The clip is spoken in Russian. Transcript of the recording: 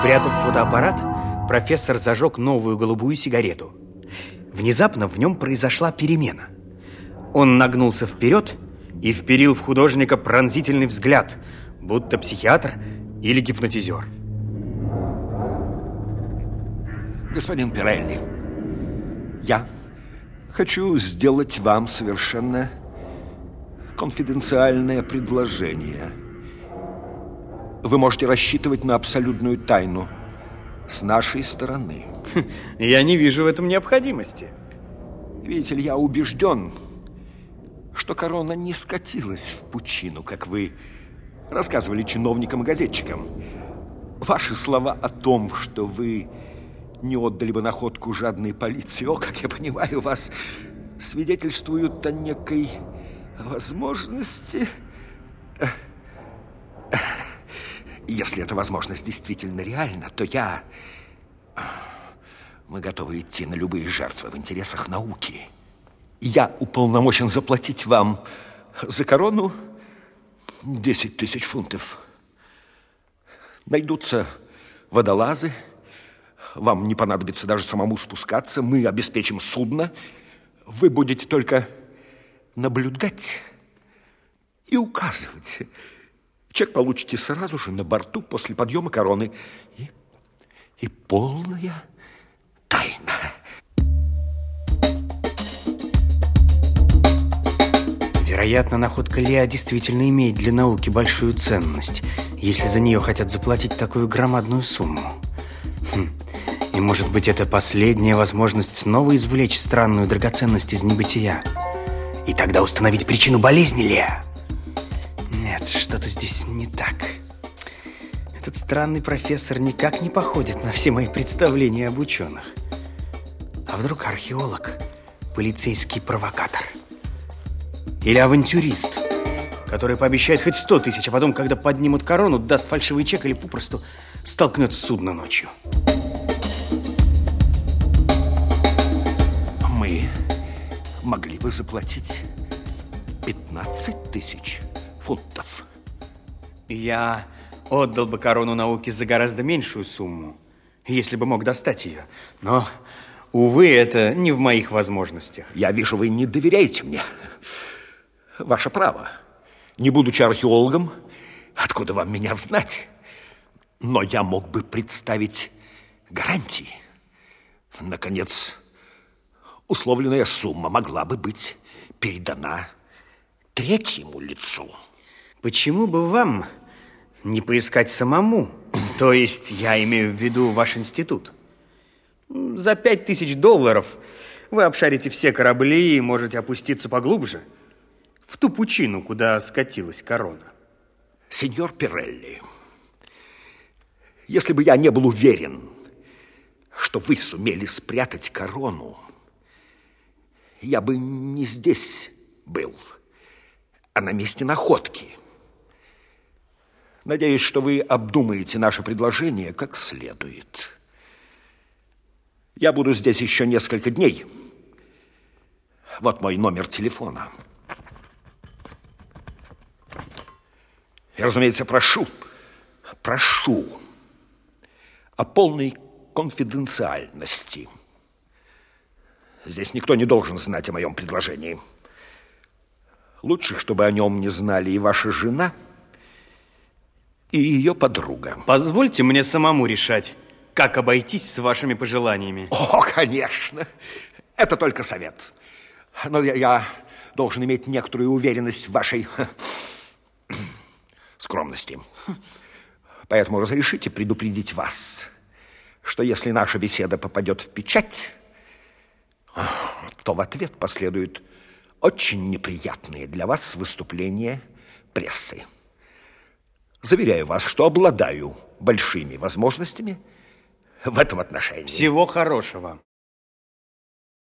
Спрятав фотоаппарат, профессор зажег новую голубую сигарету. Внезапно в нем произошла перемена. Он нагнулся вперед и вперил в художника пронзительный взгляд, будто психиатр или гипнотизер. Господин Пирелли, я хочу сделать вам совершенно конфиденциальное предложение. Вы можете рассчитывать на абсолютную тайну с нашей стороны. Я не вижу в этом необходимости. Видите ли, я убежден, что корона не скатилась в пучину, как вы рассказывали чиновникам и газетчикам. Ваши слова о том, что вы не отдали бы находку жадной полиции, о, как я понимаю, вас свидетельствуют о некой возможности... Если эта возможность действительно реальна, то я... Мы готовы идти на любые жертвы в интересах науки. Я уполномочен заплатить вам за корону 10 тысяч фунтов. Найдутся водолазы, вам не понадобится даже самому спускаться, мы обеспечим судно, вы будете только наблюдать и указывать. Чек получите сразу же на борту после подъема короны. И, и полная тайна. Вероятно, находка Леа действительно имеет для науки большую ценность, если за нее хотят заплатить такую громадную сумму. Хм. И может быть это последняя возможность снова извлечь странную драгоценность из небытия. И тогда установить причину болезни Леа. Нет, что-то здесь не так. Этот странный профессор никак не походит на все мои представления об ученых. А вдруг археолог, полицейский провокатор? Или авантюрист, который пообещает хоть сто тысяч, а потом, когда поднимут корону, даст фальшивый чек или попросту столкнет судно ночью. Мы могли бы заплатить 15 тысяч фунтов. Я отдал бы корону науки за гораздо меньшую сумму, если бы мог достать ее. Но, увы, это не в моих возможностях. Я вижу, вы не доверяете мне ваше право. Не будучи археологом, откуда вам меня знать? Но я мог бы представить гарантии. Наконец, условленная сумма могла бы быть передана третьему лицу. Почему бы вам не поискать самому? То есть я имею в виду ваш институт. За пять тысяч долларов вы обшарите все корабли и можете опуститься поглубже – в ту пучину, куда скатилась корона. Сеньор Пирелли, если бы я не был уверен, что вы сумели спрятать корону, я бы не здесь был, а на месте находки. Надеюсь, что вы обдумаете наше предложение как следует. Я буду здесь еще несколько дней. Вот мой номер телефона. Я, разумеется, прошу, прошу о полной конфиденциальности. Здесь никто не должен знать о моем предложении. Лучше, чтобы о нем не знали и ваша жена, и ее подруга. Позвольте мне самому решать, как обойтись с вашими пожеланиями. О, конечно. Это только совет. Но я, я должен иметь некоторую уверенность в вашей скромности. Поэтому разрешите предупредить вас, что если наша беседа попадет в печать, то в ответ последуют очень неприятные для вас выступления прессы. Заверяю вас, что обладаю большими возможностями в этом отношении. Всего хорошего.